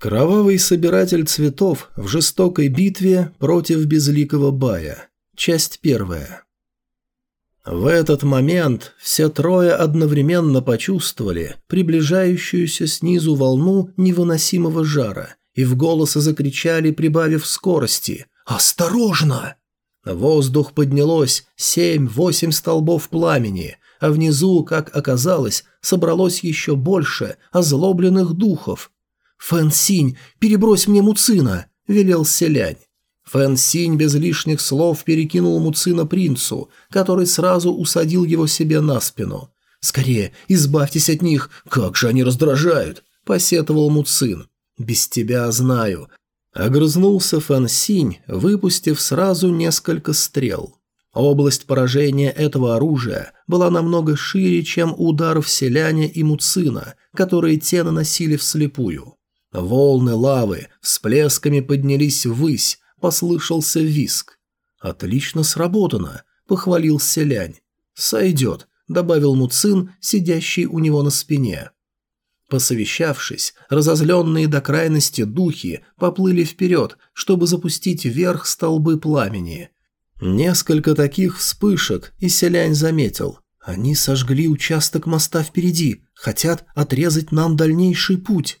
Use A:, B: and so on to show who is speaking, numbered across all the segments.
A: Кровавый собиратель цветов в жестокой битве против безликого Бая. Часть первая. В этот момент все трое одновременно почувствовали приближающуюся снизу волну невыносимого жара и в голос закричали, прибавив скорости «Осторожно!». Воздух поднялось семь-восемь столбов пламени, а внизу, как оказалось, собралось еще больше озлобленных духов, «Фэн Синь, перебрось мне Муцина!» – велел селянь. Фэн Синь без лишних слов перекинул Муцина принцу, который сразу усадил его себе на спину. «Скорее, избавьтесь от них, как же они раздражают!» – посетовал Муцин. «Без тебя знаю». Огрызнулся Фэн Синь, выпустив сразу несколько стрел. Область поражения этого оружия была намного шире, чем удар в селяне и Муцина, которые те наносили вслепую. Волны лавы всплесками поднялись ввысь, послышался виск. «Отлично сработано», — похвалил селянь. «Сойдет», — добавил Муцин, сидящий у него на спине. Посовещавшись, разозленные до крайности духи поплыли вперед, чтобы запустить вверх столбы пламени. Несколько таких вспышек и селянь заметил. Они сожгли участок моста впереди, хотят отрезать нам дальнейший путь.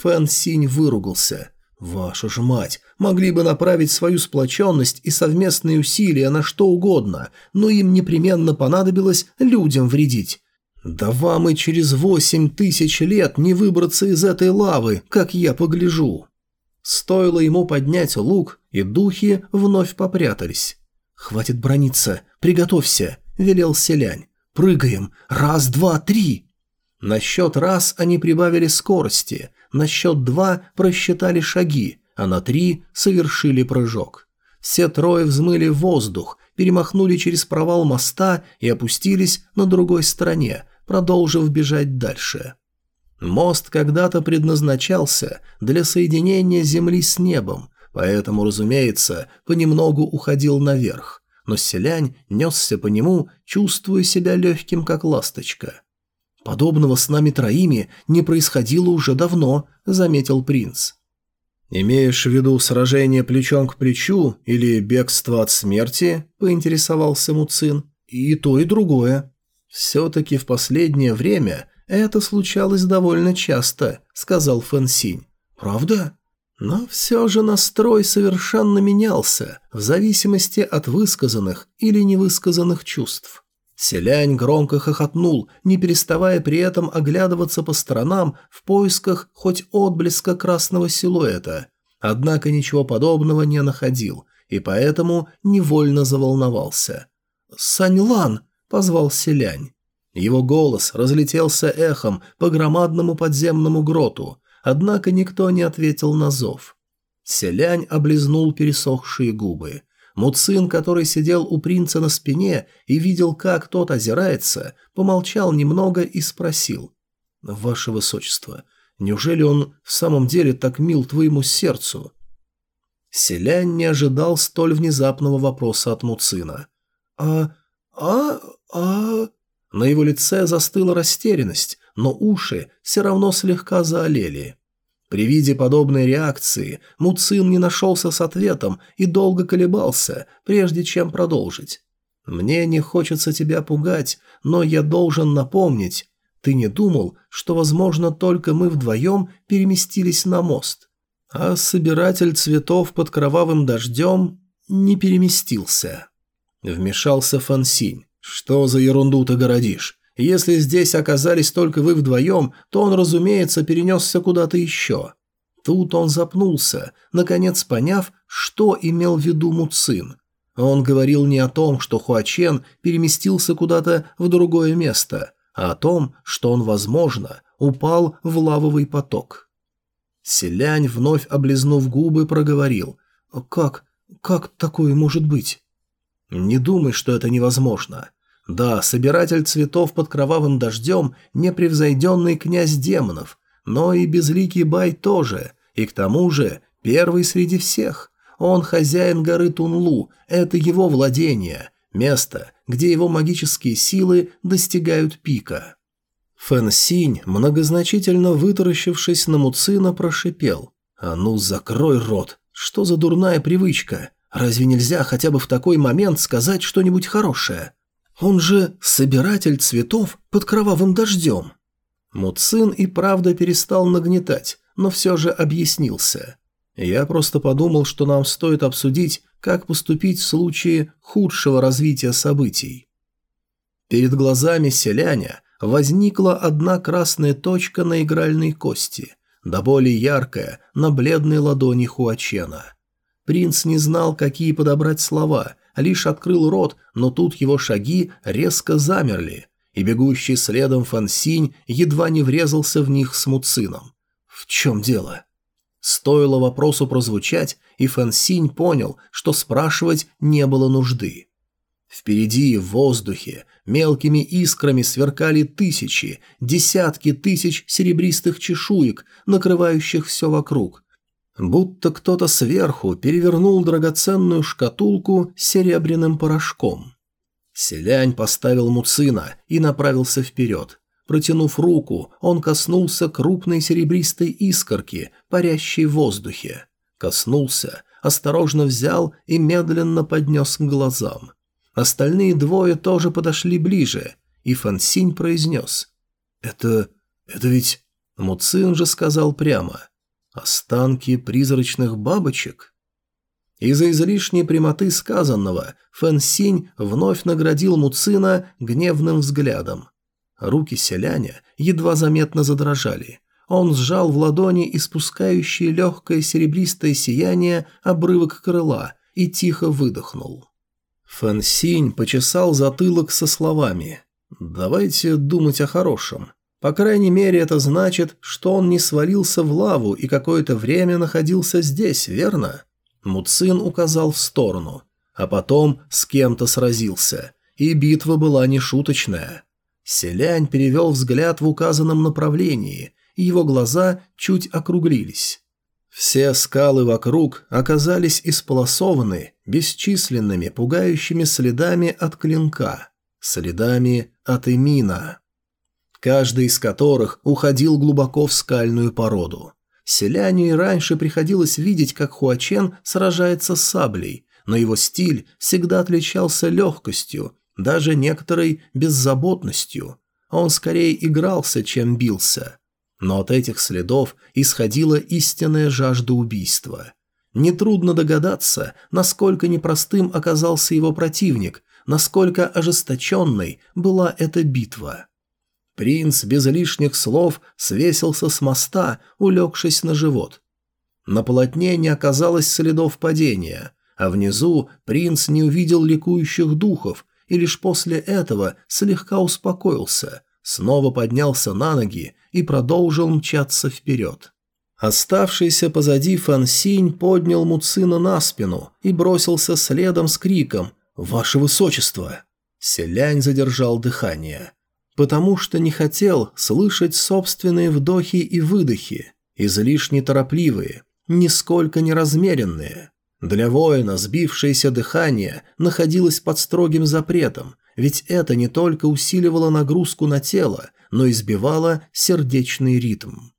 A: Фэн Синь выругался. «Ваша ж мать, могли бы направить свою сплоченность и совместные усилия на что угодно, но им непременно понадобилось людям вредить. Да вам и через восемь тысяч лет не выбраться из этой лавы, как я погляжу». Стоило ему поднять лук, и духи вновь попрятались. «Хватит брониться, приготовься», — велел селянь. «Прыгаем! Раз, два, три!» На счет раз они прибавили скорости, на счет два просчитали шаги, а на три совершили прыжок. Все трое взмыли в воздух, перемахнули через провал моста и опустились на другой стороне, продолжив бежать дальше. Мост когда-то предназначался для соединения Земли с небом, поэтому, разумеется, понемногу уходил наверх, но селянь несся по нему, чувствуя себя легким, как ласточка. «Подобного с нами троими не происходило уже давно», — заметил принц. «Имеешь в виду сражение плечом к плечу или бегство от смерти?» – поинтересовался Муцин. «И то, и другое». «Все-таки в последнее время это случалось довольно часто», – сказал Фэнсинь. «Правда?» Но все же настрой совершенно менялся в зависимости от высказанных или невысказанных чувств. Селянь громко хохотнул, не переставая при этом оглядываться по сторонам в поисках хоть отблеска красного силуэта. Однако ничего подобного не находил, и поэтому невольно заволновался. «Саньлан!» – позвал Селянь. Его голос разлетелся эхом по громадному подземному гроту, однако никто не ответил на зов. Селянь облизнул пересохшие губы. Муцин, который сидел у принца на спине и видел, как тот озирается, помолчал немного и спросил. «Ваше высочество, неужели он в самом деле так мил твоему сердцу?» Селянь не ожидал столь внезапного вопроса от Муцина. «А... а... а...» На его лице застыла растерянность, но уши все равно слегка заолели. При виде подобной реакции Муцин не нашелся с ответом и долго колебался, прежде чем продолжить. «Мне не хочется тебя пугать, но я должен напомнить. Ты не думал, что, возможно, только мы вдвоем переместились на мост? А собиратель цветов под кровавым дождем не переместился». Вмешался Фансинь. «Что за ерунду ты городишь? Если здесь оказались только вы вдвоем, то он, разумеется, перенесся куда-то еще. Тут он запнулся, наконец поняв, что имел в виду Муцин. Он говорил не о том, что Хуачен переместился куда-то в другое место, а о том, что он, возможно, упал в лавовый поток. Селянь, вновь облизнув губы, проговорил. «Как? Как такое может быть?» «Не думай, что это невозможно. Да, собиратель цветов под кровавым дождем – непревзойденный князь демонов, но и безликий Бай тоже, и к тому же первый среди всех. Он хозяин горы Тунлу, это его владение, место, где его магические силы достигают пика. Фэн Синь, многозначительно вытаращившись на Муцина, прошипел. «А ну, закрой рот! Что за дурная привычка? Разве нельзя хотя бы в такой момент сказать что-нибудь хорошее? Он же собиратель цветов под кровавым дождем!» Муцин и правда перестал нагнетать, но все же объяснился. «Я просто подумал, что нам стоит обсудить, как поступить в случае худшего развития событий». Перед глазами селяня возникла одна красная точка на игральной кости, да более яркая на бледной ладони Хуачена. Принц не знал, какие подобрать слова, лишь открыл рот, но тут его шаги резко замерли, и бегущий следом Фансинь едва не врезался в них с Муцином. В чем дело? Стоило вопросу прозвучать, и Фансинь понял, что спрашивать не было нужды. Впереди, в воздухе, Мелкими искрами сверкали тысячи, десятки тысяч серебристых чешуек, накрывающих все вокруг. Будто кто-то сверху перевернул драгоценную шкатулку серебряным порошком. Селянь поставил Муцина и направился вперед. Протянув руку, он коснулся крупной серебристой искорки, парящей в воздухе. Коснулся, осторожно взял и медленно поднес к глазам. Остальные двое тоже подошли ближе, и Фансинь произнес. «Это... это ведь...» Муцин же сказал прямо. «Останки призрачных бабочек?» Из-за излишней прямоты сказанного Фэн Синь вновь наградил Муцина гневным взглядом. Руки селяня едва заметно задрожали. Он сжал в ладони испускающее легкое серебристое сияние обрывок крыла и тихо выдохнул. Фэн Синь почесал затылок со словами «Давайте думать о хорошем». По крайней мере, это значит, что он не свалился в лаву и какое-то время находился здесь, верно? Муцин указал в сторону, а потом с кем-то сразился, и битва была нешуточная. Селянь перевел взгляд в указанном направлении, и его глаза чуть округлились. Все скалы вокруг оказались исполосованы бесчисленными пугающими следами от клинка, следами от эмина, каждый из которых уходил глубоко в скальную породу. Селяню и раньше приходилось видеть, как Хуачен сражается с саблей, но его стиль всегда отличался легкостью, даже некоторой беззаботностью. Он скорее игрался, чем бился. Но от этих следов исходила истинная жажда убийства. Нетрудно догадаться, насколько непростым оказался его противник, насколько ожесточенной была эта битва. Принц без лишних слов свесился с моста, улегшись на живот. На полотне не оказалось следов падения, а внизу принц не увидел ликующих духов и лишь после этого слегка успокоился, снова поднялся на ноги и продолжил мчаться вперед. Оставшийся позади Фансинь поднял Муцина на спину и бросился следом с криком «Ваше Высочество!». Селянь задержал дыхание, потому что не хотел слышать собственные вдохи и выдохи, излишне торопливые, нисколько не размеренные. Для воина сбившееся дыхание находилось под строгим запретом, ведь это не только усиливало нагрузку на тело, но и сбивало сердечный ритм.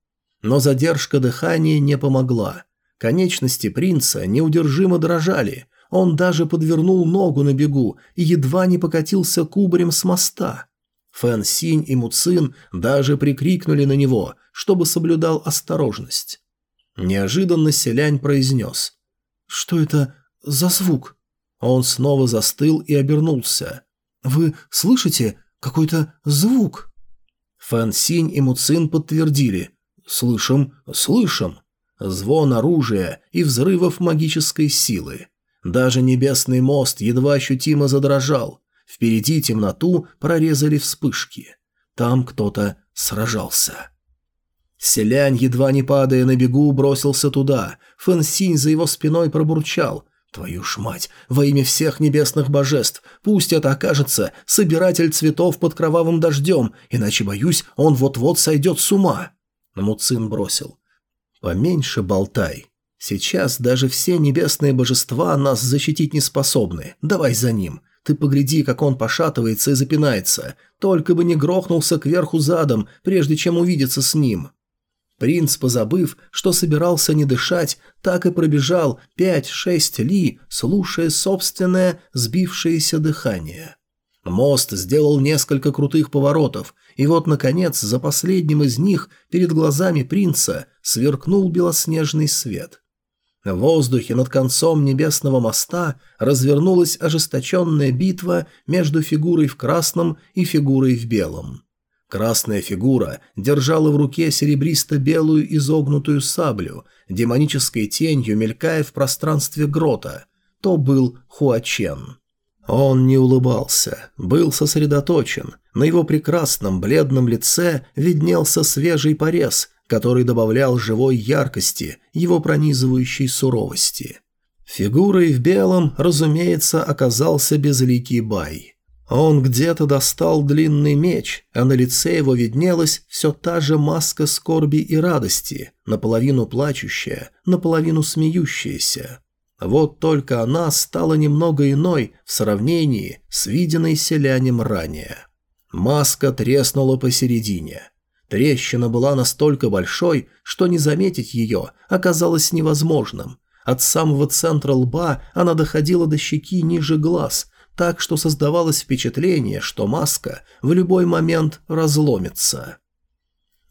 A: Но задержка дыхания не помогла. Конечности принца неудержимо дрожали, он даже подвернул ногу на бегу и едва не покатился кубарем с моста. Фэн Синь и Муцин даже прикрикнули на него, чтобы соблюдал осторожность. Неожиданно селянь произнес. «Что это за звук?» Он снова застыл и обернулся. «Вы слышите какой-то звук?» Фэн Синь и Муцин подтвердили. «Слышим, слышим». Звон оружия и взрывов магической силы. Даже небесный мост едва ощутимо задрожал. Впереди темноту прорезали вспышки. Там кто-то сражался. Селянь, едва не падая на бегу, бросился туда. Фэн Синь за его спиной пробурчал. Твою ж мать, во имя всех небесных божеств, пусть это окажется собиратель цветов под кровавым дождем, иначе, боюсь, он вот-вот сойдет с ума. Муцин бросил. Поменьше болтай. Сейчас даже все небесные божества нас защитить не способны. Давай за ним. Ты погляди, как он пошатывается и запинается. Только бы не грохнулся кверху задом, прежде чем увидеться с ним. Принц, позабыв, что собирался не дышать, так и пробежал пять-шесть ли, слушая собственное сбившееся дыхание. Мост сделал несколько крутых поворотов, и вот, наконец, за последним из них перед глазами принца сверкнул белоснежный свет. В воздухе над концом небесного моста развернулась ожесточенная битва между фигурой в красном и фигурой в белом. Красная фигура держала в руке серебристо-белую изогнутую саблю, демонической тенью мелькая в пространстве грота. То был Хуачен. Он не улыбался, был сосредоточен. На его прекрасном бледном лице виднелся свежий порез, который добавлял живой яркости, его пронизывающей суровости. Фигурой в белом, разумеется, оказался безликий Бай. Он где-то достал длинный меч, а на лице его виднелась все та же маска скорби и радости, наполовину плачущая, наполовину смеющаяся. Вот только она стала немного иной в сравнении с виденной селянем ранее. Маска треснула посередине. Трещина была настолько большой, что не заметить ее оказалось невозможным. От самого центра лба она доходила до щеки ниже глаз, так что создавалось впечатление, что маска в любой момент разломится.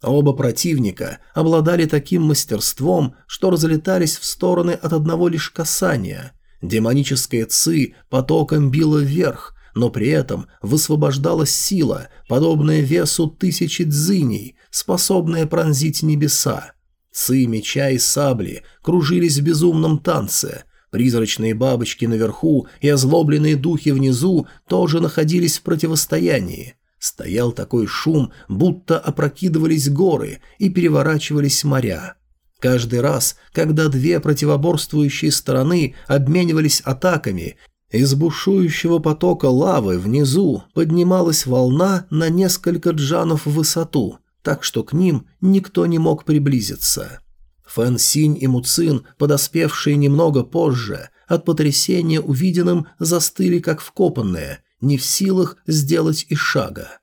A: Оба противника обладали таким мастерством, что разлетались в стороны от одного лишь касания. Демоническая ци потоком била вверх, но при этом высвобождалась сила, подобная весу тысячи дзыней, способная пронзить небеса. Ци меча и сабли кружились в безумном танце. Призрачные бабочки наверху и озлобленные духи внизу тоже находились в противостоянии. Стоял такой шум, будто опрокидывались горы и переворачивались моря. Каждый раз, когда две противоборствующие стороны обменивались атаками, из бушующего потока лавы внизу поднималась волна на несколько джанов в высоту, так что к ним никто не мог приблизиться. Фэн Синь и Муцин, подоспевшие немного позже, от потрясения увиденным застыли как вкопанные, не в силах сделать и шага.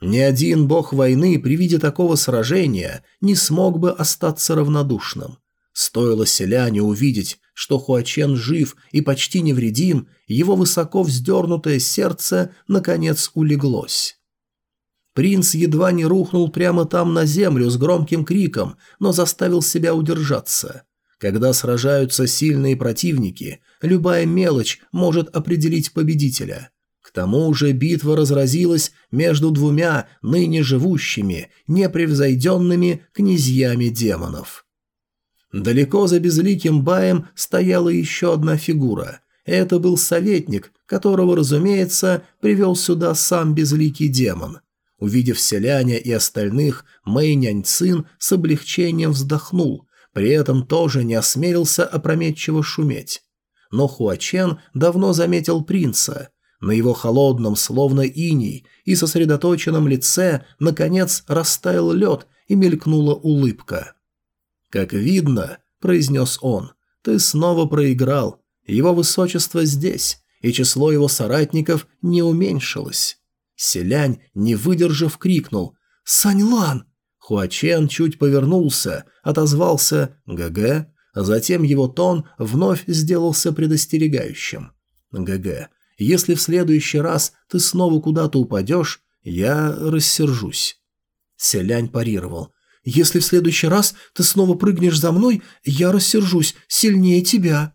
A: Ни один бог войны при виде такого сражения не смог бы остаться равнодушным. Стоило селяне увидеть, что Хуачен жив и почти невредим, его высоко вздернутое сердце наконец улеглось. Принц едва не рухнул прямо там на землю с громким криком, но заставил себя удержаться. Когда сражаются сильные противники, любая мелочь может определить победителя. К тому же битва разразилась между двумя ныне живущими, непревзойденными князьями демонов. Далеко за безликим баем стояла еще одна фигура. Это был советник, которого, разумеется, привел сюда сам безликий демон. Увидев селяня и остальных, Мэй Няньцин с облегчением вздохнул, при этом тоже не осмелился опрометчиво шуметь. Но Хуачен давно заметил принца. На его холодном, словно иней, и сосредоточенном лице, наконец, растаял лед и мелькнула улыбка. «Как видно», – произнес он, – «ты снова проиграл. Его высочество здесь, и число его соратников не уменьшилось». Селянь, не выдержав, крикнул «Саньлан!». Хуачен чуть повернулся, отозвался «ГГ», а затем его тон вновь сделался предостерегающим. «ГГ, если в следующий раз ты снова куда-то упадешь, я рассержусь». Селянь парировал. Если в следующий раз ты снова прыгнешь за мной, я рассержусь сильнее тебя».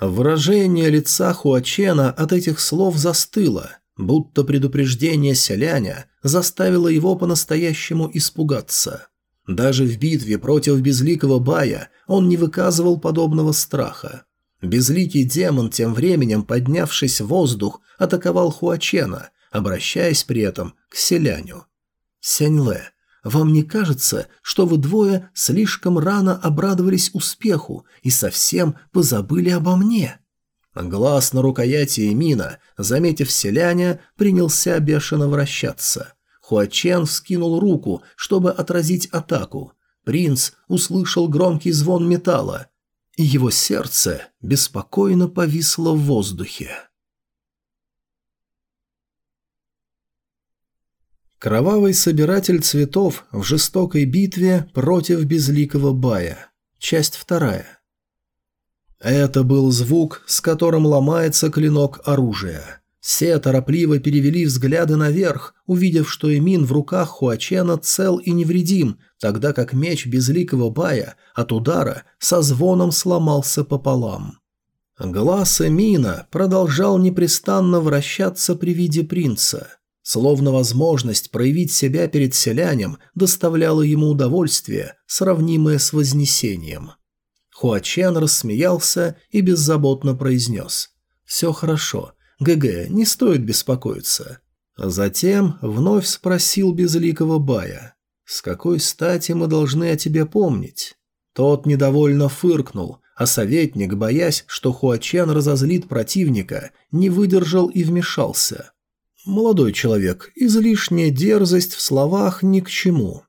A: Выражение лица Хуачена от этих слов застыло, будто предупреждение селяня заставило его по-настоящему испугаться. Даже в битве против безликого Бая он не выказывал подобного страха. Безликий демон, тем временем поднявшись в воздух, атаковал Хуачена, обращаясь при этом к селяню. «Сяньле, вам не кажется, что вы двое слишком рано обрадовались успеху и совсем позабыли обо мне?» Глаз на рукояти Эмина, заметив селяня, принялся бешено вращаться. Хуачен вскинул руку, чтобы отразить атаку. Принц услышал громкий звон металла, и его сердце беспокойно повисло в воздухе. Кровавый собиратель цветов в жестокой битве против безликого Бая. Часть вторая. Это был звук, с которым ломается клинок оружия. Все торопливо перевели взгляды наверх, увидев, что Эмин в руках Хуачена цел и невредим, тогда как меч безликого Бая от удара со звоном сломался пополам. Глаз Эмина продолжал непрестанно вращаться при виде принца. Словно возможность проявить себя перед селянем доставляла ему удовольствие, сравнимое с вознесением. Хуачен рассмеялся и беззаботно произнес «Все хорошо, ГГ, не стоит беспокоиться». Затем вновь спросил безликого Бая «С какой стати мы должны о тебе помнить?» Тот недовольно фыркнул, а советник, боясь, что Хуачен разозлит противника, не выдержал и вмешался. «Молодой человек, излишняя дерзость в словах ни к чему».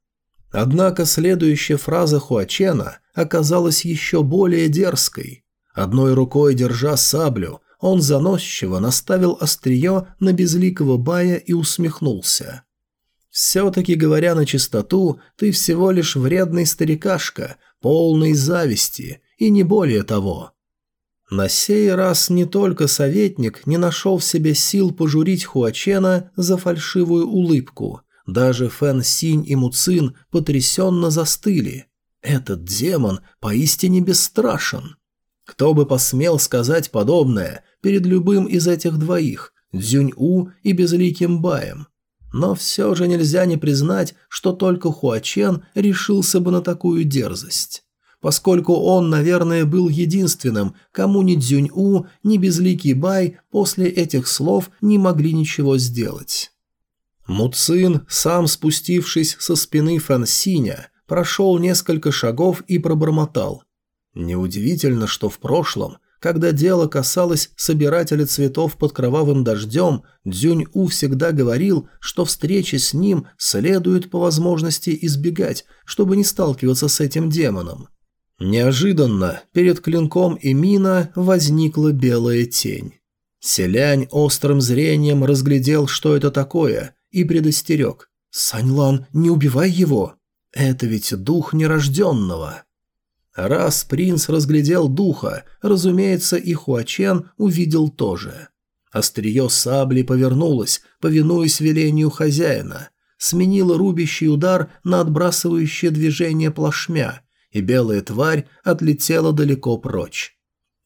A: Однако следующая фраза Хуачена оказалась еще более дерзкой. Одной рукой держа саблю, он заносчиво наставил острие на безликого Бая и усмехнулся. «Все-таки, говоря на чистоту, ты всего лишь вредный старикашка, полный зависти, и не более того. На сей раз не только советник не нашел в себе сил пожурить Хуачена за фальшивую улыбку, даже Фэн Синь и Муцин потрясенно застыли. Этот демон поистине бесстрашен. Кто бы посмел сказать подобное перед любым из этих двоих, Дзюнь-У и Безликим Баем? Но все же нельзя не признать, что только Хуачен решился бы на такую дерзость поскольку он, наверное, был единственным, кому ни Дзюнь-У, ни Безликий Бай после этих слов не могли ничего сделать. Муцин, сам спустившись со спины Фансиня, прошел несколько шагов и пробормотал. Неудивительно, что в прошлом, когда дело касалось собирателя цветов под кровавым дождем, Дзюнь-У всегда говорил, что встречи с ним следует по возможности избегать, чтобы не сталкиваться с этим демоном. Неожиданно перед клинком Эмина возникла белая тень. Селянь острым зрением разглядел, что это такое, и предостерег. «Саньлан, не убивай его! Это ведь дух нерожденного!» Раз принц разглядел духа, разумеется, и Хуачен увидел тоже. Острие сабли повернулось, повинуясь велению хозяина, сменило рубящий удар на отбрасывающее движение плашмя и белая тварь отлетела далеко прочь.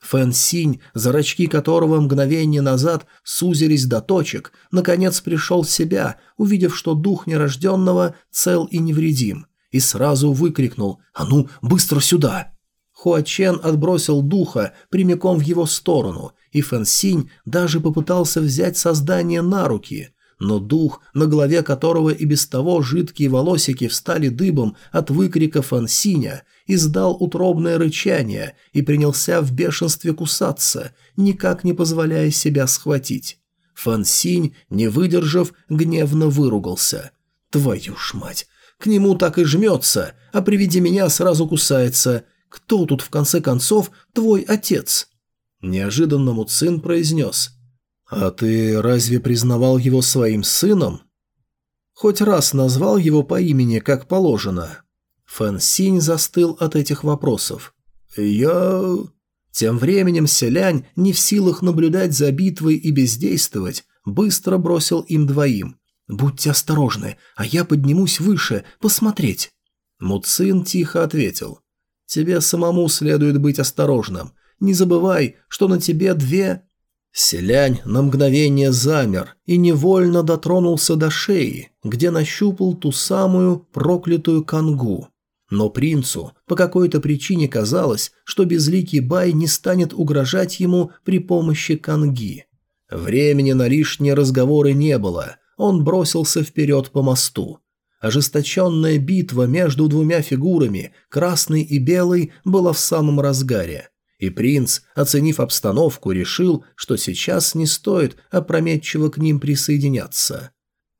A: Фэн Синь, зрачки которого мгновение назад сузились до точек, наконец пришел в себя, увидев, что дух нерожденного цел и невредим, и сразу выкрикнул «А ну, быстро сюда!». Хуачен отбросил духа прямиком в его сторону, и Фэн Синь даже попытался взять создание на руки, но дух, на голове которого и без того жидкие волосики встали дыбом от выкрика Фансиня, издал утробное рычание и принялся в бешенстве кусаться, никак не позволяя себя схватить. Фансинь, не выдержав, гневно выругался. «Твою ж мать! К нему так и жмется, а при виде меня сразу кусается. Кто тут, в конце концов, твой отец?» Неожиданно Муцин произнес. «А ты разве признавал его своим сыном?» «Хоть раз назвал его по имени, как положено». Фэн Синь застыл от этих вопросов. «Я...» Тем временем селянь, не в силах наблюдать за битвой и бездействовать, быстро бросил им двоим. «Будьте осторожны, а я поднимусь выше, посмотреть». Муцин тихо ответил. «Тебе самому следует быть осторожным. Не забывай, что на тебе две...» Селянь на мгновение замер и невольно дотронулся до шеи, где нащупал ту самую проклятую кангу. Но принцу по какой-то причине казалось, что безликий Бай не станет угрожать ему при помощи канги. Времени на лишние разговоры не было, он бросился вперед по мосту. Ожесточенная битва между двумя фигурами, красной и белой, была в самом разгаре – и принц, оценив обстановку, решил, что сейчас не стоит опрометчиво к ним присоединяться.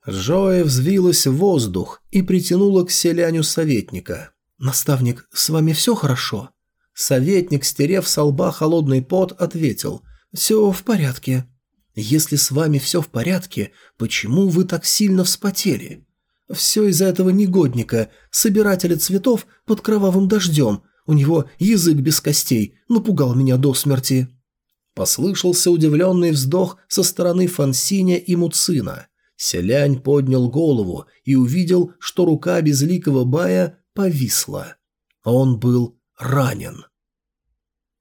A: Жоя взвилась в воздух и притянула к селяню советника. «Наставник, с вами все хорошо?» Советник, стерев со лба холодный пот, ответил. «Все в порядке». «Если с вами все в порядке, почему вы так сильно вспотели? Все из-за этого негодника, собирателя цветов под кровавым дождем. У него язык без костей, напугал меня до смерти». Послышался удивленный вздох со стороны Фансиня и Муцина. Селянь поднял голову и увидел, что рука безликого Бая повисла. Он был ранен.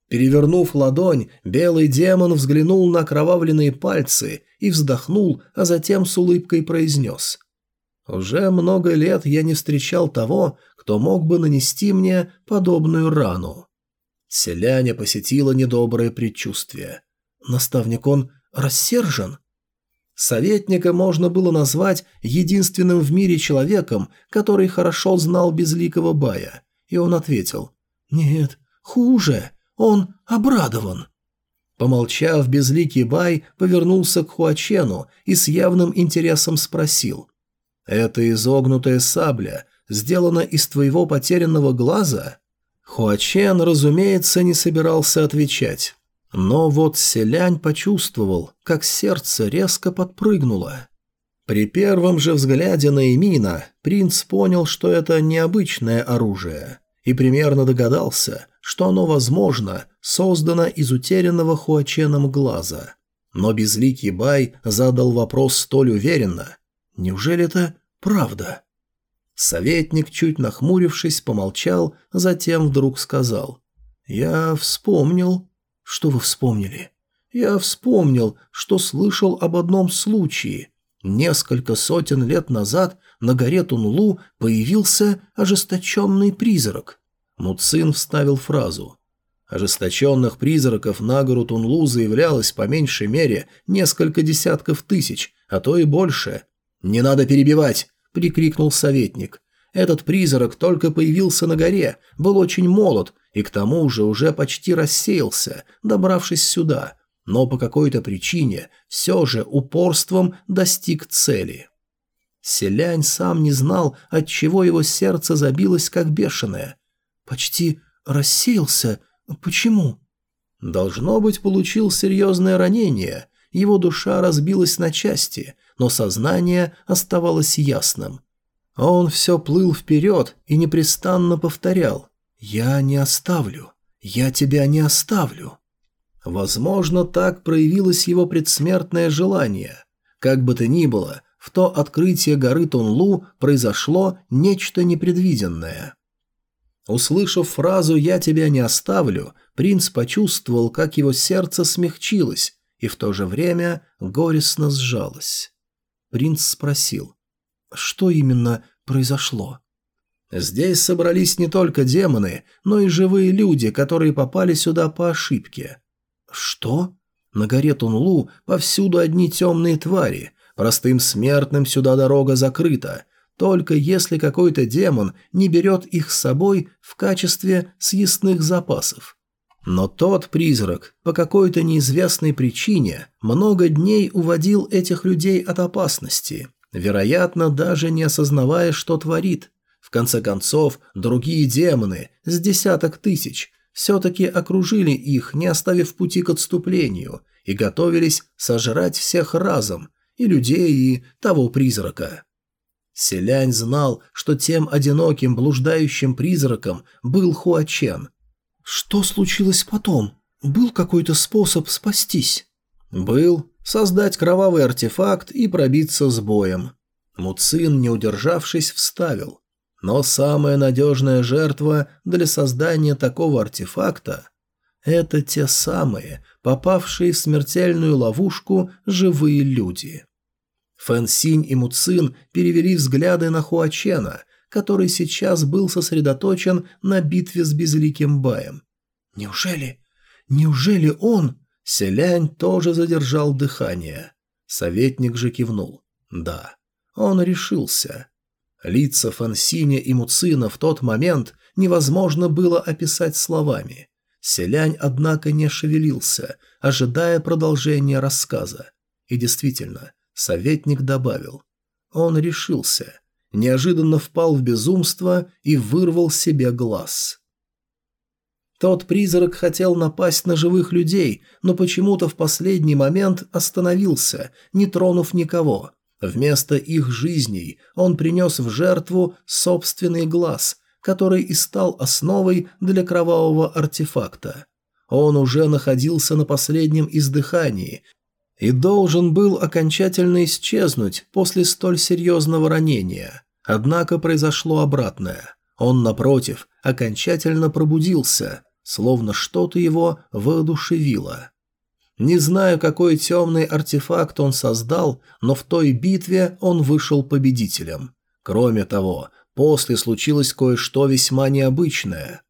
A: Перевернув ладонь, белый демон взглянул на кровавленные пальцы и вздохнул, а затем с улыбкой произнес. «Уже много лет я не встречал того, кто мог бы нанести мне подобную рану». Селяне посетило недоброе предчувствие. Наставник он рассержен? Советника можно было назвать единственным в мире человеком, который хорошо знал безликого Бая, и он ответил «Нет, хуже». Он обрадован. Помолчав, безликий Бай повернулся к Хуачену и с явным интересом спросил. «Это изогнутая сабля сделана из твоего потерянного глаза?» Хуачен, разумеется, не собирался отвечать. Но вот селянь почувствовал, как сердце резко подпрыгнуло. При первом же взгляде на Эмина принц понял, что это необычное оружие, и примерно догадался, что оно, возможно, создано из утерянного Хуаченом глаза. Но безликий Бай задал вопрос столь уверенно. Неужели это правда? Советник, чуть нахмурившись, помолчал, затем вдруг сказал. «Я вспомнил». «Что вы вспомнили?» «Я вспомнил, что слышал об одном случае. Несколько сотен лет назад на горе Тунлу появился ожесточенный призрак. Муцин вставил фразу. Ожесточенных призраков на гору Тунлу заявлялось по меньшей мере несколько десятков тысяч, а то и больше. «Не надо перебивать!» – прикрикнул советник. Этот призрак только появился на горе, был очень молод и к тому же уже почти рассеялся, добравшись сюда, но по какой-то причине все же упорством достиг цели. Селянь сам не знал, от чего его сердце забилось как бешеное – Почти рассеялся. Почему? Должно быть, получил серьезное ранение. Его душа разбилась на части, но сознание оставалось ясным. Он все плыл вперед и непрестанно повторял «Я не оставлю, я тебя не оставлю». Возможно, так проявилось его предсмертное желание. Как бы то ни было, в то открытие горы Тунлу произошло нечто непредвиденное. Услышав фразу «я тебя не оставлю», принц почувствовал, как его сердце смягчилось и в то же время горестно сжалось. Принц спросил, что именно произошло? Здесь собрались не только демоны, но и живые люди, которые попали сюда по ошибке. Что? На горе Тунлу повсюду одни темные твари, простым смертным сюда дорога закрыта, только если какой-то демон не берет их с собой в качестве съестных запасов. Но тот призрак по какой-то неизвестной причине много дней уводил этих людей от опасности, вероятно, даже не осознавая, что творит. В конце концов, другие демоны с десяток тысяч все-таки окружили их, не оставив пути к отступлению, и готовились сожрать всех разом, и людей, и того призрака. Селянь знал, что тем одиноким блуждающим призраком был Хуачен. «Что случилось потом? Был какой-то способ спастись?» «Был. Создать кровавый артефакт и пробиться с боем». Муцин, не удержавшись, вставил. Но самая надежная жертва для создания такого артефакта – это те самые, попавшие в смертельную ловушку живые люди. Фэн Синь и Муцин перевели взгляды на Хуачена, который сейчас был сосредоточен на битве с Безликим Баем. «Неужели? Неужели он?» Селянь тоже задержал дыхание. Советник же кивнул. «Да, он решился». Лица Фансиня и Муцина в тот момент невозможно было описать словами. Селянь, однако, не шевелился, ожидая продолжения рассказа. И действительно, Советник добавил. Он решился. Неожиданно впал в безумство и вырвал себе глаз. Тот призрак хотел напасть на живых людей, но почему-то в последний момент остановился, не тронув никого. Вместо их жизней он принес в жертву собственный глаз, который и стал основой для кровавого артефакта. Он уже находился на последнем издыхании и должен был окончательно исчезнуть после столь серьезного ранения. Однако произошло обратное. Он, напротив, окончательно пробудился, словно что-то его воодушевило. Не знаю, какой темный артефакт он создал, но в той битве он вышел победителем. Кроме того, после случилось кое-что весьма необычное.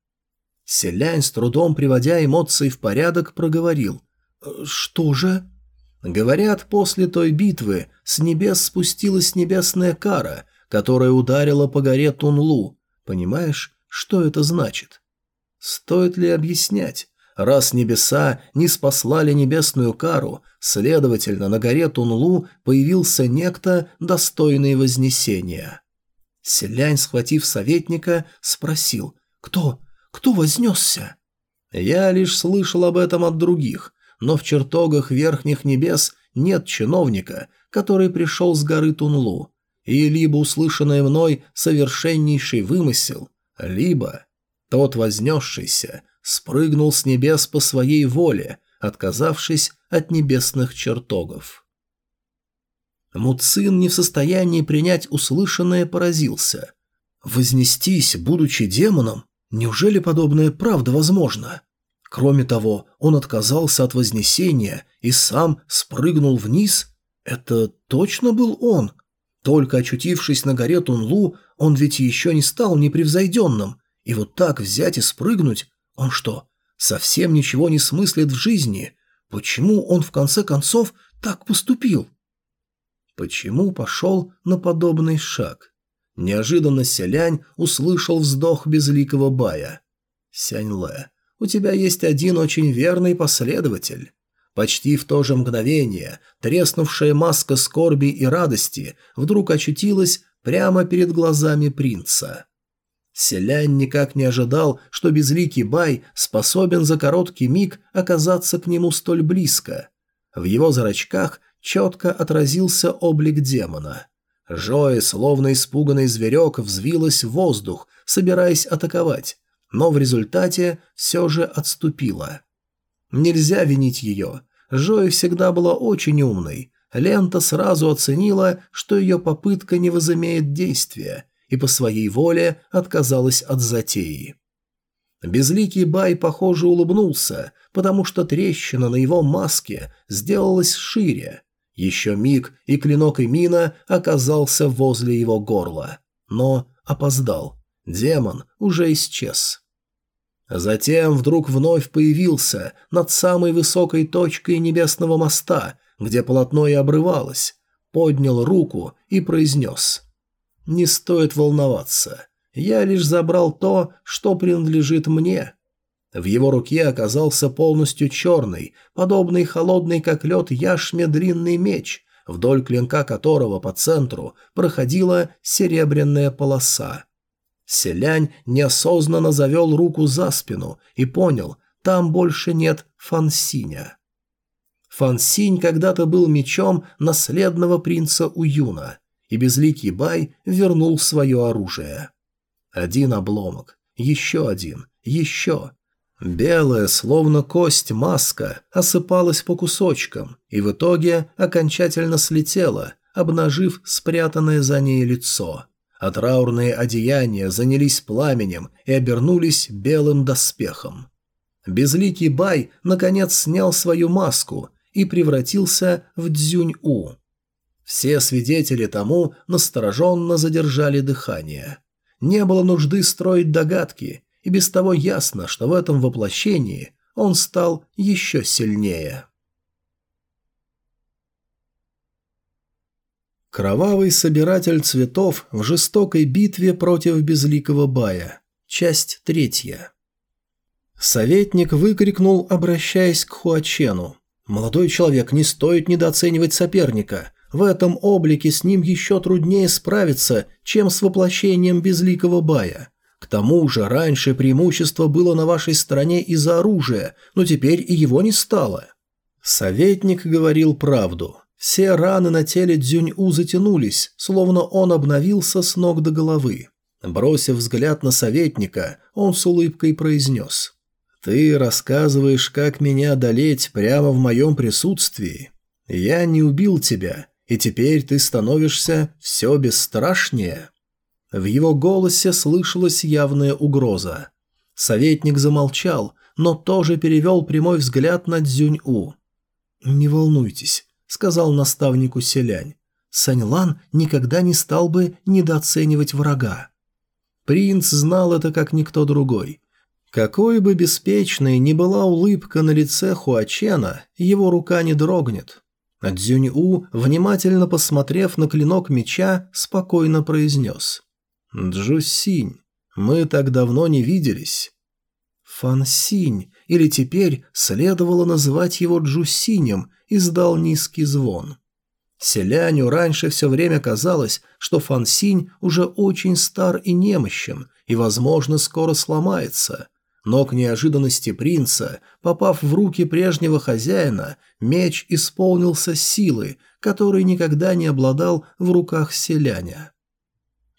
A: Селянь, с трудом приводя эмоции в порядок, проговорил. «Что же?» Говорят, после той битвы с небес спустилась небесная кара, которая ударила по горе Тунлу. Понимаешь, что это значит? Стоит ли объяснять? Раз небеса не спаслали небесную кару, следовательно, на горе Тунлу появился некто, достойный вознесения. Селянь, схватив советника, спросил «Кто? Кто вознесся?» «Я лишь слышал об этом от других, но в чертогах верхних небес нет чиновника, который пришел с горы Тунлу, и либо услышанное мной совершеннейший вымысел, либо тот вознесшийся спрыгнул с небес по своей воле, отказавшись от небесных чертогов. Муцин не в состоянии принять услышанное поразился. Вознестись, будучи демоном, неужели подобное правда возможно? Кроме того, он отказался от вознесения и сам спрыгнул вниз. Это точно был он? Только очутившись на горе Тунлу, он ведь еще не стал непревзойденным. И вот так взять и спрыгнуть? Он что, совсем ничего не смыслит в жизни? Почему он в конце концов так поступил? Почему пошел на подобный шаг? Неожиданно Сялянь услышал вздох безликого Бая. Сянь-Лэ, у тебя есть один очень верный последователь. Почти в то же мгновение треснувшая маска скорби и радости вдруг очутилась прямо перед глазами принца. Селянь никак не ожидал, что безликий Бай способен за короткий миг оказаться к нему столь близко. В его зрачках четко отразился облик демона. Жоя, словно испуганный зверек, взвилась в воздух, собираясь атаковать, но в результате все же отступила. Нельзя винить ее. Жои всегда была очень умной. Лента сразу оценила, что ее попытка не возымеет действия, и по своей воле отказалась от затеи. Безликий Бай, похоже, улыбнулся, потому что трещина на его маске сделалась шире. Еще миг, и клинок Эмина оказался возле его горла. Но опоздал. Демон уже исчез. Затем вдруг вновь появился над самой высокой точкой небесного моста, где полотно и обрывалось, поднял руку и произнес «Не стоит волноваться, я лишь забрал то, что принадлежит мне». В его руке оказался полностью черный, подобный холодный как лед яшме длинный меч, вдоль клинка которого по центру проходила серебряная полоса. Селянь неосознанно завел руку за спину и понял, там больше нет Фансиня. Фансинь когда-то был мечом наследного принца Уюна, и безликий Бай вернул свое оружие. Один обломок, еще один, еще. Белая, словно кость, маска осыпалась по кусочкам и в итоге окончательно слетела, обнажив спрятанное за ней лицо – а траурные одеяния занялись пламенем и обернулись белым доспехом. Безликий Бай наконец снял свою маску и превратился в Дзюнь-У. Все свидетели тому настороженно задержали дыхание. Не было нужды строить догадки, и без того ясно, что в этом воплощении он стал еще сильнее. Кровавый собиратель цветов в жестокой битве против безликого Бая. Часть третья. Советник выкрикнул, обращаясь к Хуачену. «Молодой человек, не стоит недооценивать соперника. В этом облике с ним еще труднее справиться, чем с воплощением безликого Бая. К тому же раньше преимущество было на вашей стороне из-за оружия, но теперь и его не стало». Советник говорил правду. Все раны на теле Дзюнь-У затянулись, словно он обновился с ног до головы. Бросив взгляд на советника, он с улыбкой произнес. «Ты рассказываешь, как меня одолеть прямо в моем присутствии. Я не убил тебя, и теперь ты становишься все бесстрашнее». В его голосе слышалась явная угроза. Советник замолчал, но тоже перевел прямой взгляд на Дзюнь-У. «Не волнуйтесь», — сказал наставнику Селянь. «Саньлан никогда не стал бы недооценивать врага». Принц знал это как никто другой. Какой бы беспечной ни была улыбка на лице Хуачена, его рука не дрогнет. Дзюнь-У, внимательно посмотрев на клинок меча, спокойно произнес. «Джусинь, мы так давно не виделись». Фан Синь, или теперь следовало называть его Джусинем, издал низкий звон. Селяню раньше все время казалось, что Фан Синь уже очень стар и немощен, и, возможно, скоро сломается. Но к неожиданности принца, попав в руки прежнего хозяина, меч исполнился силы, которой никогда не обладал в руках селяня.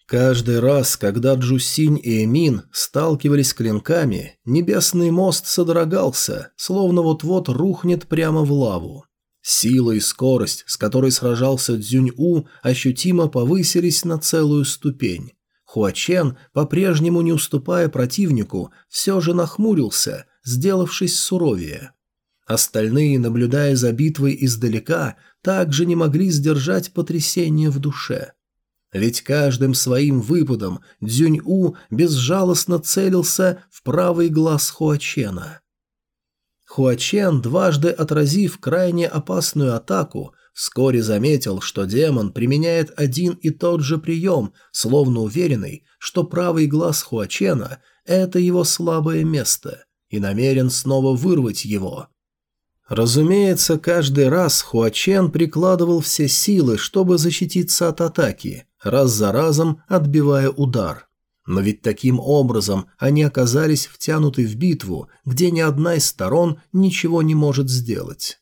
A: Каждый раз, когда Джусинь и Эмин сталкивались клинками, небесный мост содрогался, словно вот-вот рухнет прямо в лаву. Сила и скорость, с которой сражался Цзюнь-У, ощутимо повысились на целую ступень. Хуачен, по-прежнему не уступая противнику, все же нахмурился, сделавшись суровее. Остальные, наблюдая за битвой издалека, также не могли сдержать потрясение в душе – ведь каждым своим выпадом Дзюнь-У безжалостно целился в правый глаз Хуачена. Хуачен, дважды отразив крайне опасную атаку, вскоре заметил, что демон применяет один и тот же прием, словно уверенный, что правый глаз Хуачена – это его слабое место, и намерен снова вырвать его. Разумеется, каждый раз Хуачен прикладывал все силы, чтобы защититься от атаки – раз за разом отбивая удар. Но ведь таким образом они оказались втянуты в битву, где ни одна из сторон ничего не может сделать.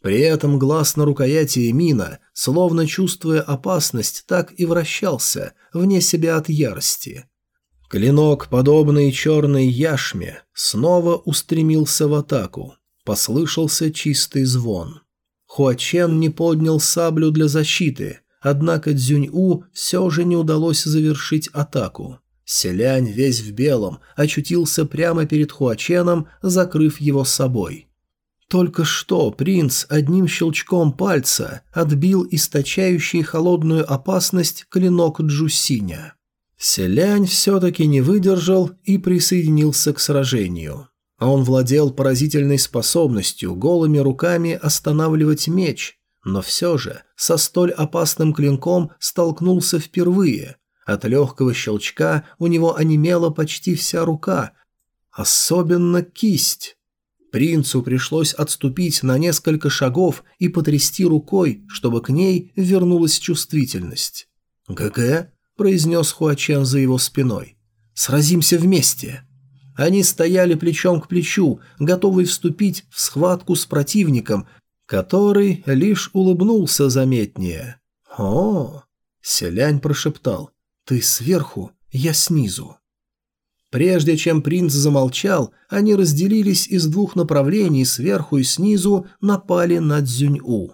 A: При этом глаз на рукояти Эмина, словно чувствуя опасность, так и вращался, вне себя от ярости. Клинок, подобный черной яшме, снова устремился в атаку. Послышался чистый звон. Хуачен не поднял саблю для защиты, Однако Дзюнь-У все же не удалось завершить атаку. Селянь, весь в белом, очутился прямо перед Хуаченом, закрыв его собой. Только что принц одним щелчком пальца отбил источающий холодную опасность клинок Джусиня. Селянь все-таки не выдержал и присоединился к сражению. Он владел поразительной способностью голыми руками останавливать меч, но все же со столь опасным клинком столкнулся впервые. От легкого щелчка у него онемела почти вся рука, особенно кисть. Принцу пришлось отступить на несколько шагов и потрясти рукой, чтобы к ней вернулась чувствительность. «ГГ?» – произнес Хуачен за его спиной. «Сразимся вместе!» Они стояли плечом к плечу, готовые вступить в схватку с противником, который лишь улыбнулся заметнее. «О!» – селянь прошептал. «Ты сверху, я снизу». Прежде чем принц замолчал, они разделились из двух направлений сверху и снизу напали на Дзюнь-У.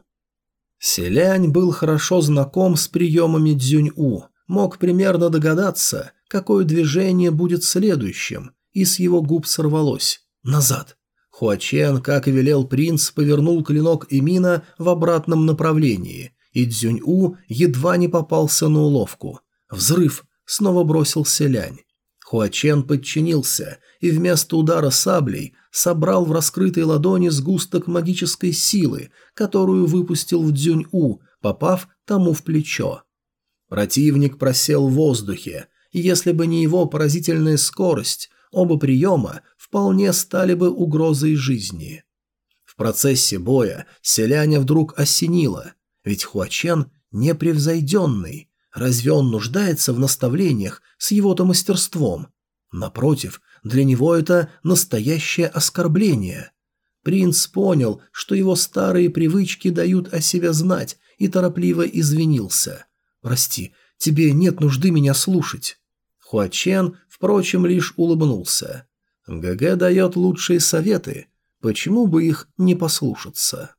A: Селянь был хорошо знаком с приемами Дзюнь-У, мог примерно догадаться, какое движение будет следующим, и с его губ сорвалось «назад». Хуачен, как и велел принц, повернул клинок Эмина в обратном направлении, и Цзюнь-У едва не попался на уловку. Взрыв снова бросил селянь. Хуачен подчинился и вместо удара саблей собрал в раскрытой ладони сгусток магической силы, которую выпустил в Дзюнь-У, попав тому в плечо. Противник просел в воздухе, и если бы не его поразительная скорость, оба приема вполне стали бы угрозой жизни. В процессе боя селяне вдруг осенило, ведь Хуачен непревзойденный, разве он нуждается в наставлениях с его-то мастерством? Напротив, для него это настоящее оскорбление. Принц понял, что его старые привычки дают о себе знать, и торопливо извинился. «Прости, тебе нет нужды меня слушать». Хуачен, впрочем, лишь улыбнулся. ГГ дает лучшие советы, почему бы их не послушаться?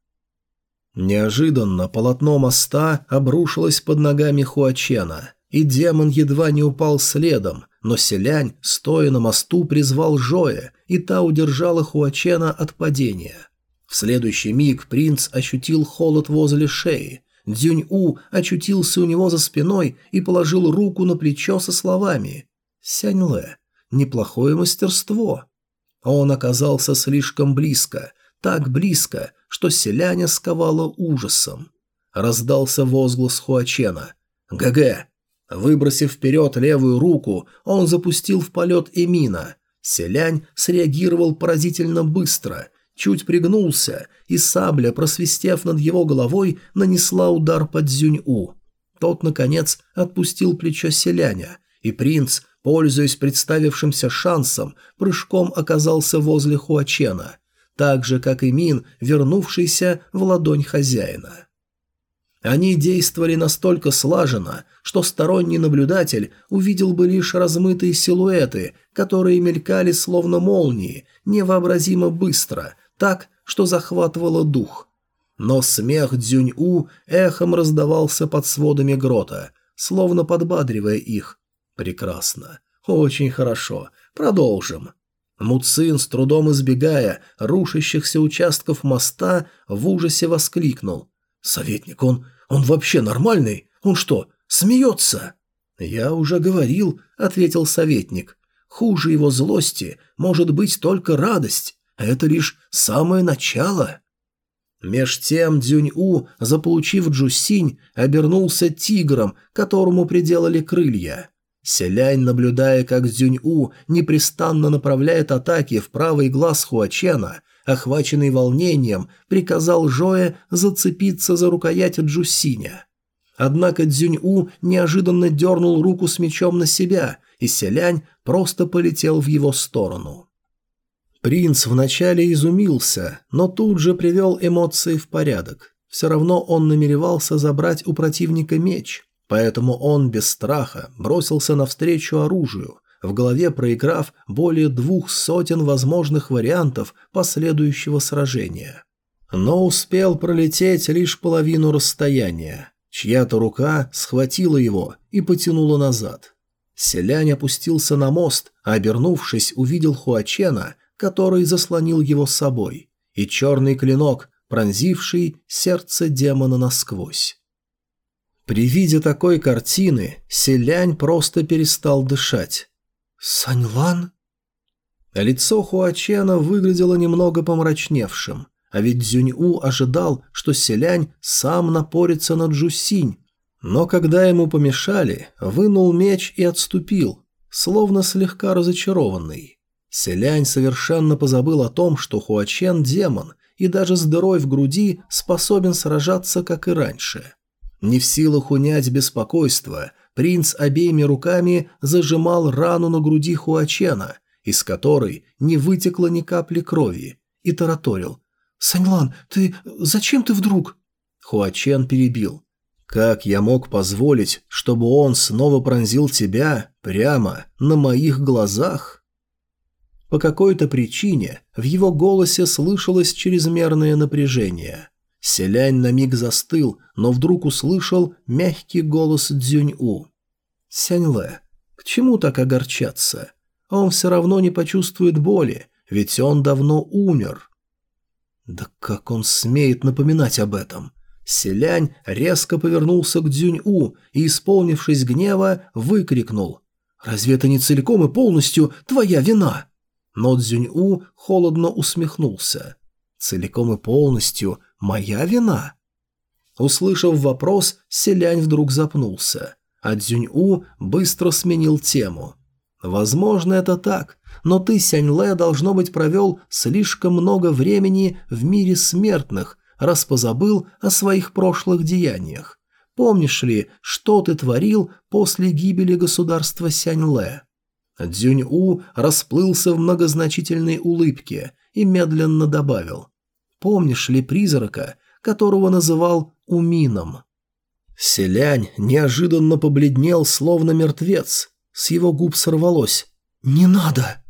A: Неожиданно полотно моста обрушилось под ногами Хуачена, и демон едва не упал следом, но селянь, стоя на мосту, призвал Жоя, и та удержала Хуачена от падения. В следующий миг принц ощутил холод возле шеи. Дзюнь-У очутился у него за спиной и положил руку на плечо со словами «Сянь-Лэ, неплохое мастерство». Он оказался слишком близко, так близко, что селяня сковало ужасом. Раздался возглас Хуачена. «ГГ!» Выбросив вперед левую руку, он запустил в полет Эмина. Селянь среагировал поразительно быстро, чуть пригнулся, и сабля, просвистев над его головой, нанесла удар под Зюнь-У. Тот, наконец, отпустил плечо селяня, и принц, пользуясь представившимся шансом, прыжком оказался возле Хуачена – так же, как и Мин, вернувшийся в ладонь хозяина. Они действовали настолько слаженно, что сторонний наблюдатель увидел бы лишь размытые силуэты, которые мелькали словно молнии, невообразимо быстро, так, что захватывало дух. Но смех Дзюнь-У эхом раздавался под сводами грота, словно подбадривая их. «Прекрасно. Очень хорошо. Продолжим». Муцин, с трудом избегая рушащихся участков моста, в ужасе воскликнул. «Советник, он... он вообще нормальный? Он что, смеется?» «Я уже говорил», — ответил советник. «Хуже его злости может быть только радость, а это лишь самое начало». Меж тем Дзюнь-У, заполучив Джусинь, обернулся тигром, которому приделали крылья. Селянь, наблюдая, как Зюнь-У непрестанно направляет атаки в правый глаз Хуачена, охваченный волнением, приказал Жоэ зацепиться за рукоять Джусиня. Однако Дзюнь-У неожиданно дернул руку с мечом на себя, и Селянь просто полетел в его сторону. Принц вначале изумился, но тут же привел эмоции в порядок. Все равно он намеревался забрать у противника меч – Поэтому он без страха бросился навстречу оружию, в голове проиграв более двух сотен возможных вариантов последующего сражения. Но успел пролететь лишь половину расстояния. Чья-то рука схватила его и потянула назад. Селянь опустился на мост, а обернувшись, увидел Хуачена, который заслонил его собой, и черный клинок, пронзивший сердце демона насквозь. При виде такой картины Селянь просто перестал дышать. «Саньлан?» Лицо Хуачена выглядело немного помрачневшим, а ведь Дзюнь-У ожидал, что Селянь сам напорится на Джусинь, но когда ему помешали, вынул меч и отступил, словно слегка разочарованный. Селянь совершенно позабыл о том, что Хуачен – демон, и даже с дырой в груди способен сражаться, как и раньше. Не в силах унять беспокойство, принц обеими руками зажимал рану на груди Хуачена, из которой не вытекло ни капли крови, и тараторил. «Саньлан, ты... зачем ты вдруг?» Хуачен перебил. «Как я мог позволить, чтобы он снова пронзил тебя прямо на моих глазах?» По какой-то причине в его голосе слышалось чрезмерное напряжение – Селянь на миг застыл, но вдруг услышал мягкий голос Дзюнь-У. «Сяньле, к чему так огорчаться? Он все равно не почувствует боли, ведь он давно умер». «Да как он смеет напоминать об этом?» Селянь резко повернулся к Дзюнь-У и, исполнившись гнева, выкрикнул. «Разве это не целиком и полностью твоя вина?» Но Дзюнь-У холодно усмехнулся. «Целиком и полностью Моя вина?» Услышав вопрос, селянь вдруг запнулся, а Дзюнь-У быстро сменил тему. «Возможно, это так, но ты, Сянь-Лэ, должно быть, провел слишком много времени в мире смертных, раз позабыл о своих прошлых деяниях. Помнишь ли, что ты творил после гибели государства Сянь-Лэ?» Дзюнь-У расплылся в многозначительной улыбке и медленно добавил – Помнишь ли призрака, которого называл Умином? Селянь неожиданно побледнел, словно мертвец. С его губ сорвалось. «Не надо!»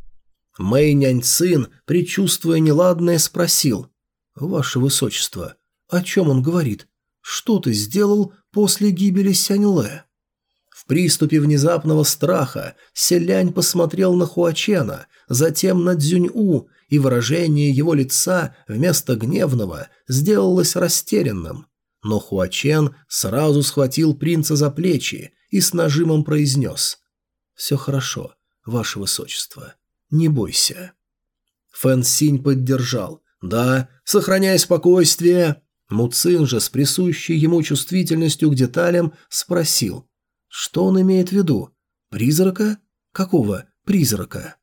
A: Мэй Няньцин, предчувствуя неладное, спросил. «Ваше Высочество, о чем он говорит? Что ты сделал после гибели Сяньле?» В приступе внезапного страха Селянь посмотрел на Хуачена, затем на Цзюнь-У, и выражение его лица вместо гневного сделалось растерянным. Но Хуачен сразу схватил принца за плечи и с нажимом произнес «Все хорошо, ваше высочество, не бойся». Фэн Синь поддержал «Да, сохраняй спокойствие». Муцин же с присущей ему чувствительностью к деталям спросил «Что он имеет в виду? Призрака? Какого призрака?»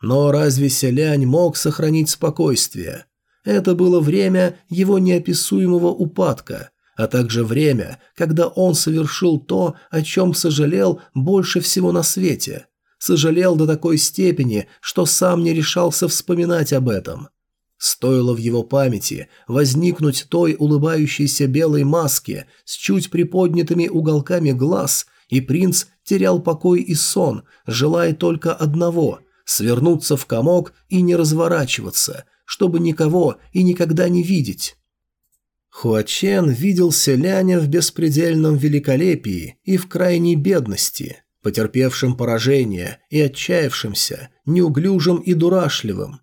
A: Но разве Селянь мог сохранить спокойствие? Это было время его неописуемого упадка, а также время, когда он совершил то, о чем сожалел больше всего на свете. Сожалел до такой степени, что сам не решался вспоминать об этом. Стоило в его памяти возникнуть той улыбающейся белой маске с чуть приподнятыми уголками глаз, и принц терял покой и сон, желая только одного – свернуться в комок и не разворачиваться, чтобы никого и никогда не видеть. Хуачен видел селяня в беспредельном великолепии и в крайней бедности, потерпевшим поражение и отчаявшимся, неуглюжим и дурашливым.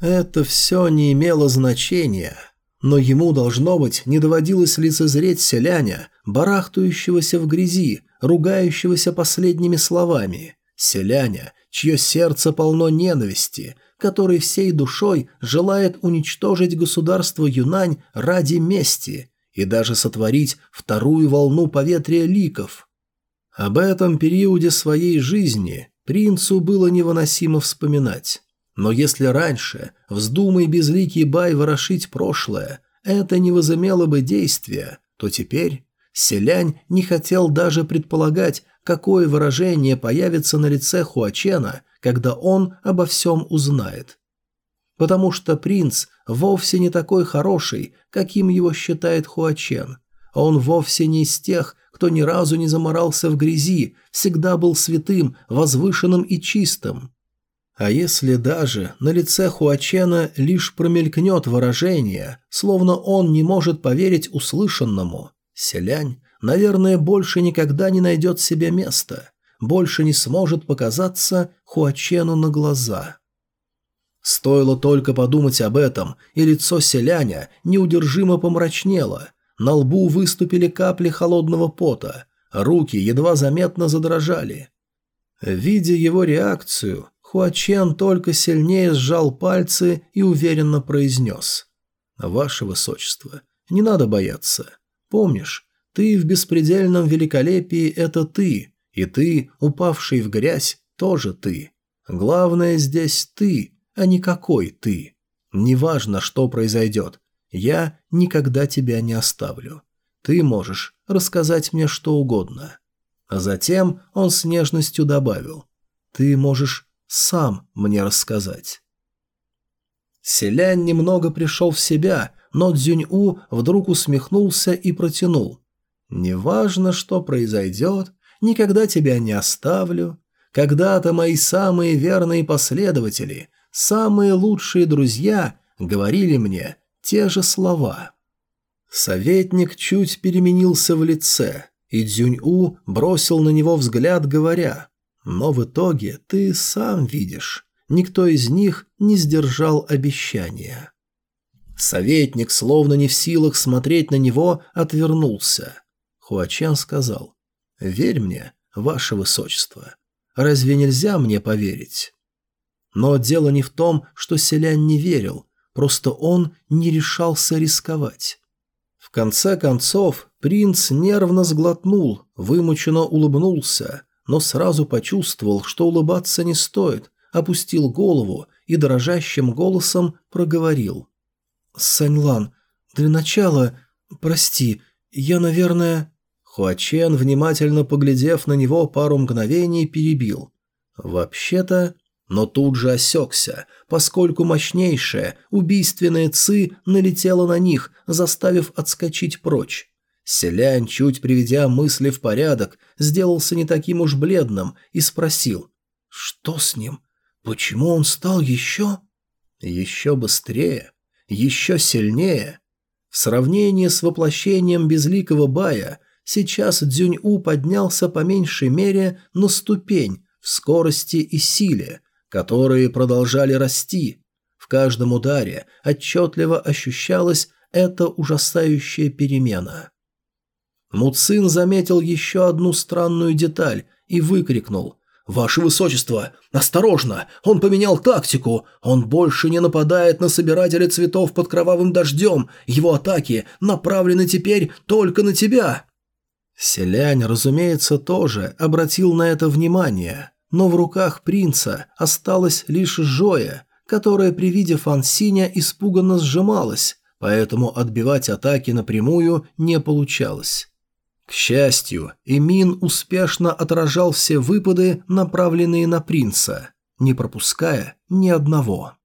A: Это все не имело значения, но ему, должно быть, не доводилось лицезреть селяня, барахтающегося в грязи, ругающегося последними словами, селяня, чье сердце полно ненависти, который всей душой желает уничтожить государство Юнань ради мести и даже сотворить вторую волну поветрия ликов. Об этом периоде своей жизни принцу было невыносимо вспоминать. Но если раньше, вздумай безликий бай ворошить прошлое, это не возымело бы действия, то теперь Селянь не хотел даже предполагать, какое выражение появится на лице Хуачена, когда он обо всем узнает. Потому что принц вовсе не такой хороший, каким его считает Хуачен. Он вовсе не из тех, кто ни разу не заморался в грязи, всегда был святым, возвышенным и чистым. А если даже на лице Хуачена лишь промелькнет выражение, словно он не может поверить услышанному, селянь наверное, больше никогда не найдет себе места, больше не сможет показаться Хуачену на глаза. Стоило только подумать об этом, и лицо селяня неудержимо помрачнело, на лбу выступили капли холодного пота, руки едва заметно задрожали. Видя его реакцию, Хуачен только сильнее сжал пальцы и уверенно произнес. «Ваше Высочество, не надо бояться. Помнишь, ты в беспредельном великолепии – это ты, и ты, упавший в грязь, тоже ты. Главное здесь ты, а не какой ты. Неважно, что произойдет, я никогда тебя не оставлю. Ты можешь рассказать мне что угодно. Затем он с нежностью добавил, ты можешь сам мне рассказать. Селянь немного пришел в себя, но Цзюнь-У вдруг усмехнулся и протянул. Неважно, что произойдет, никогда тебя не оставлю. Когда-то мои самые верные последователи, самые лучшие друзья говорили мне те же слова. Советник чуть переменился в лице, и Дзюнь-У бросил на него взгляд, говоря, «Но в итоге ты сам видишь, никто из них не сдержал обещания». Советник, словно не в силах смотреть на него, отвернулся. Хуачан сказал, «Верь мне, ваше высочество. Разве нельзя мне поверить?» Но дело не в том, что селянь не верил, просто он не решался рисковать. В конце концов, принц нервно сглотнул, вымученно улыбнулся, но сразу почувствовал, что улыбаться не стоит, опустил голову и дрожащим голосом проговорил. «Саньлан, для начала, прости, я, наверное...» Хуачен, внимательно поглядев на него пару мгновений, перебил. «Вообще-то...» Но тут же осекся, поскольку мощнейшая, убийственная ци налетела на них, заставив отскочить прочь. Селянь, чуть приведя мысли в порядок, сделался не таким уж бледным и спросил. «Что с ним? Почему он стал еще...» «Еще быстрее, еще сильнее». В сравнении с воплощением безликого Бая, сейчас Дзюнь-У поднялся по меньшей мере на ступень в скорости и силе, которые продолжали расти. В каждом ударе отчетливо ощущалась эта ужасающая перемена. Муцин заметил еще одну странную деталь и выкрикнул «Ваше Высочество, осторожно! Он поменял тактику! Он больше не нападает на собирателя цветов под кровавым дождем! Его атаки направлены теперь только на тебя!» Селянь, разумеется, тоже обратил на это внимание, но в руках принца осталась лишь Жоя, которая при виде Фансиня испуганно сжималась, поэтому отбивать атаки напрямую не получалось. К счастью, Эмин успешно отражал все выпады, направленные на принца, не пропуская ни одного.